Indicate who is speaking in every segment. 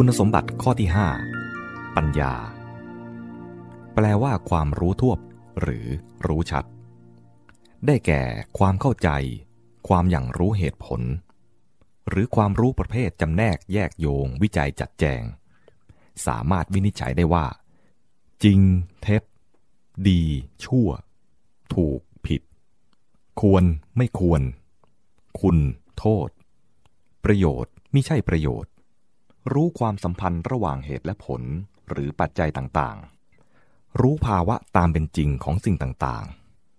Speaker 1: คุณสมบัติข้อที่ 5 ปัญญา แปลว่าความรู้ทั่วหรือรู้ชัด ได้แก่ความเข้าใจ ความอย่างรู้เหตุผล หรือความรู้ประเภทจำแนกแยกโยงวิจัยจัดแจง สามารถวินิจฉัยได้ว่า จริง เท็จ ดี ชั่ว ถูก ผิด ควรไม่ควร คุณ โทษ ประโยชน์ไม่ใช่ประโยชน์ รู้ความสัมพันธ์ระหว่างเหตุและผลหรือปัจจัยต่างๆ รู้ภาวะตามเป็นจริงของสิ่งต่าง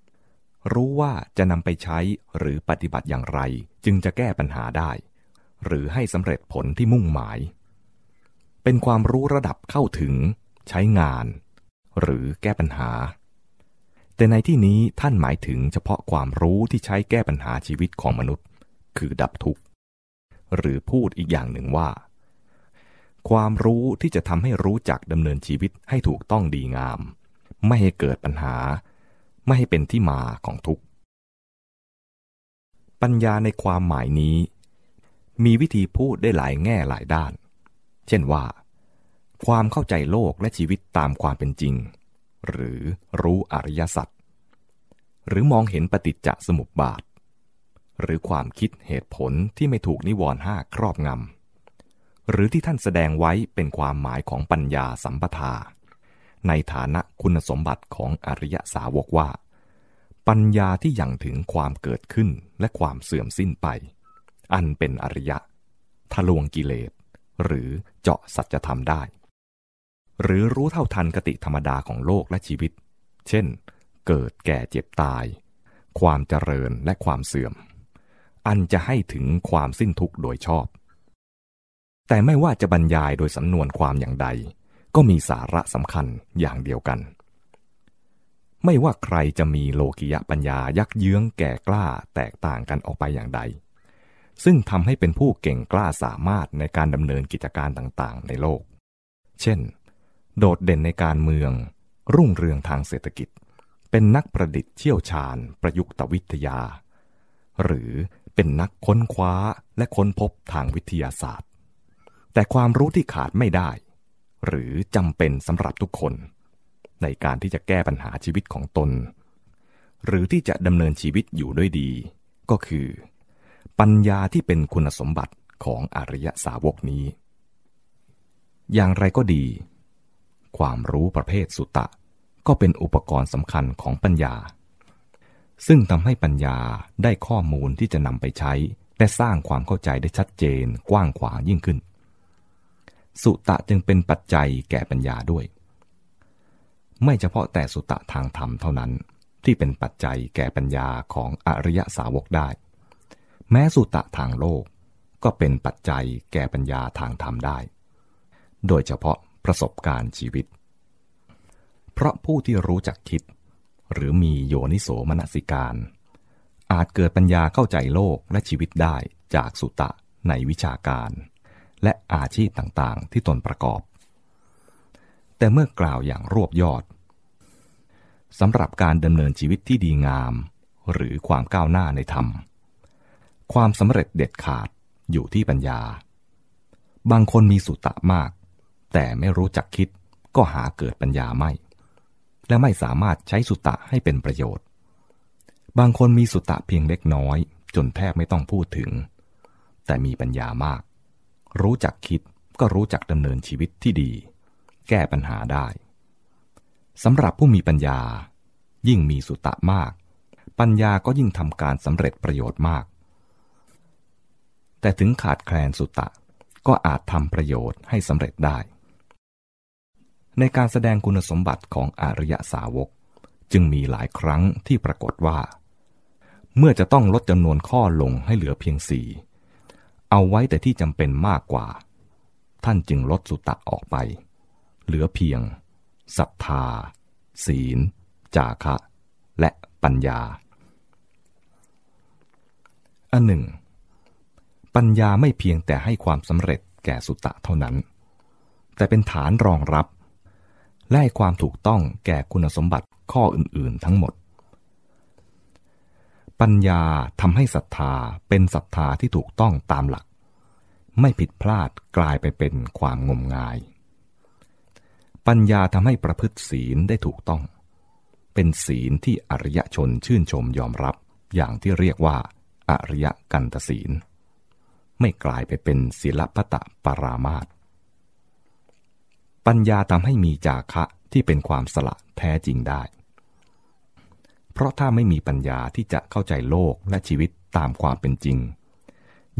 Speaker 1: ๆ รู้ว่าจะนำไปใช้หรือปฏิบัติอย่างไร จึงจะแก้ปัญหาได้ หรือให้สำเร็จผลที่มุ่งหมาย เป็นความรู้ระดับเข้าถึง ใช้งาน หรือแก้ปัญหา แต่ในที่นี้ท่านหมายถึงเฉพาะความรู้ที่ใช้แก้ปัญหาชีวิตของมนุษย์ คือดับทุกข์ หรือพูดอีกอย่างหนึ่งว่า ความรู้ที่จะทำให้รู้จักดำเนินชีวิตให้ถูกต้องดีงาม ไม่ให้เกิดปัญหา ไม่ให้เป็นที่มาของทุกข์ ปัญญาในความหมายนี้ มีวิธีพูดได้หลายแง่หลายด้าน เช่นว่า ความเข้าใจโลกและชีวิตตามความเป็นจริง หรือรู้อริยสัจหรือมองเห็นปฏิจจสมุปบาท หรือความคิดเหตุผลที่ไม่ถูกนิวรณ์ห้าครอบงำ หรือที่ท่านแสดงไว้เป็นความหมายของปัญญาสัมปทา ในฐานะคุณสมบัติของอริยสาวกว่า ปัญญาที่ยังถึงความเกิดขึ้นและความเสื่อมสิ้นไป อันเป็นอริยะ ทะลวงกิเลส หรือเจาะสัจธรรมได้ หรือรู้เท่าทันกติธรรมดาของโลกและชีวิต เช่น เกิดแก่เจ็บตาย ความเจริญและความเสื่อม อันจะให้ถึงความสิ้นทุกข์โดยชอบ แต่ไม่ว่าจะบรรยายโดยสำนวนความอย่างใด ก็มีสาระสำคัญอย่างเดียวกัน ไม่ว่าใครจะมีโลกิยะปัญญายักเยื้องแก่กล้าแตกต่างกันออกไปอย่างใด ซึ่งทำให้เป็นผู้เก่งกล้าสามารถในการดำเนินกิจการต่างๆ ในโลก เช่น โดดเด่นในการเมือง รุ่งเรืองทางเศรษฐกิจ เป็นนักประดิษฐ์เชี่ยวชาญ ประยุกตวิทยา หรือเป็นนักค้นคว้าและค้นพบทางวิทยาศาสตร์ แต่ความรู้ที่ขาดไม่ได้ หรือจำเป็นสำหรับทุกคน ในการที่จะแก้ปัญหาชีวิตของตน หรือที่จะดำเนินชีวิตอยู่ด้วยดี ก็คือ ปัญญาที่เป็นคุณสมบัติของอริยสาวกนี้ อย่างไรก็ดี ความรู้ประเภทสุตะ ก็เป็นอุปกรณ์สำคัญของปัญญา ซึ่งทำให้ปัญญาได้ข้อมูลที่จะนำไปใช้และสร้างความเข้าใจได้ชัดเจนกว้างขวางยิ่งขึ้น สุตะจึงเป็นปัจจัยแก่ปัญญาด้วย ไม่เฉพาะแต่สุตะทางธรรมเท่านั้น ที่เป็นปัจจัยแก่ปัญญาของอริยสาวกได้ แม้สุตะทางโลกก็เป็นปัจจัยแก่ปัญญาทางธรรมได้ โดยเฉพาะประสบการณ์ชีวิต เพราะผู้ที่รู้จักคิด หรือมีโยนิโสมนสิการ อาจเกิดปัญญาเข้าใจโลกและชีวิตได้จากสุตะในวิชาการ และอาชีพต่างๆ ที่ตนประกอบ แต่เมื่อกล่าวอย่างรวบยอดสำหรับการดำเนินชีวิตที่ดีงาม หรือความก้าวหน้าในธรรม ความสำเร็จเด็ดขาดอยู่ที่ปัญญา บางคนมีสุตะมาก แต่ไม่รู้จักคิดก็หาเกิดปัญญาไม่ และไม่สามารถใช้สุตะให้เป็นประโยชน์ บางคนมีสุตะเพียงเล็กน้อย จนแทบไม่ต้องพูดถึง แต่มีปัญญามาก รู้จักคิดก็รู้จักดำเนินชีวิตที่ดี แก้ปัญหาได้สำหรับผู้มีปัญญา ยิ่งมีสุตะมาก ปัญญาก็ยิ่งทำการสำเร็จประโยชน์มาก แต่ถึงขาดแคลนสุตะก็อาจทำประโยชน์ให้สำเร็จได้ ในการแสดงคุณสมบัติของอริยสาวกจึงมีหลายครั้งที่ปรากฏว่า เมื่อจะต้องลดจำนวนข้อลงให้เหลือเพียงสี่ เอาไว้แต่ที่จำเป็นมากกว่า ท่านจึงลดสุตะออกไป เหลือเพียงศรัทธา ศีล จาคะ และปัญญา อันหนึ่ง ปัญญาไม่เพียงแต่ให้ความสำเร็จแก่สุตะเท่านั้น แต่เป็นฐานรองรับ และให้ความถูกต้องแก่คุณสมบัติข้ออื่น ๆ ทั้งหมด ปัญญาทำให้ศรัทธาเป็นศรัทธาที่ถูกต้องตามหลัก ไม่ผิดพลาดกลายไปเป็นความงมงาย ปัญญาทำให้ประพฤติศีลได้ถูกต้อง เป็นศีลที่อริยชนชื่นชมยอมรับอย่างที่เรียกว่าอริยกันตศีล ไม่กลายไปเป็นศิลปตะปรามาตปัญญาทำให้มีจาคะที่เป็นความสละแท้จริงได้ เพราะถ้าไม่มีปัญญาที่จะเข้าใจโลกและชีวิตตามความเป็นจริง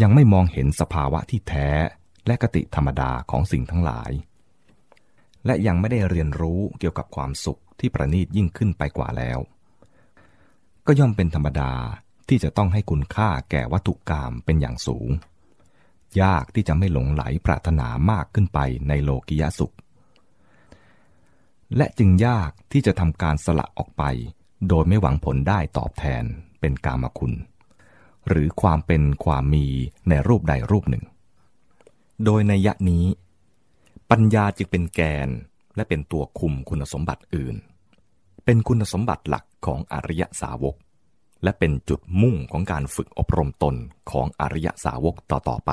Speaker 1: ยังไม่มองเห็นสภาวะที่แท้และกติธรรมดาของสิ่งทั้งหลาย และยังไม่ได้เรียนรู้เกี่ยวกับความสุขที่ประณีตยิ่งขึ้นไปกว่าแล้ว ก็ย่อมเป็นธรรมดาที่จะต้องให้คุณค่าแก่วัตถุกรรมเป็นอย่างสูง ยากที่จะไม่หลงไหลปรารถนามากขึ้นไปในโลกิยสุข และจึงยากที่จะทำการสละออกไป โดยไม่หวังผลได้ตอบแทนเป็นกามคุณ หรือความเป็นความมีในรูปใดรูปหนึ่ง โดยในยะนี้ ปัญญาจึงเป็นแกนและเป็นตัวคุมคุณสมบัติอื่น เป็นคุณสมบัติหลักของอริยสาวก และเป็นจุดมุ่งของการฝึกอบรมตนของอริยสาวกต่อๆไป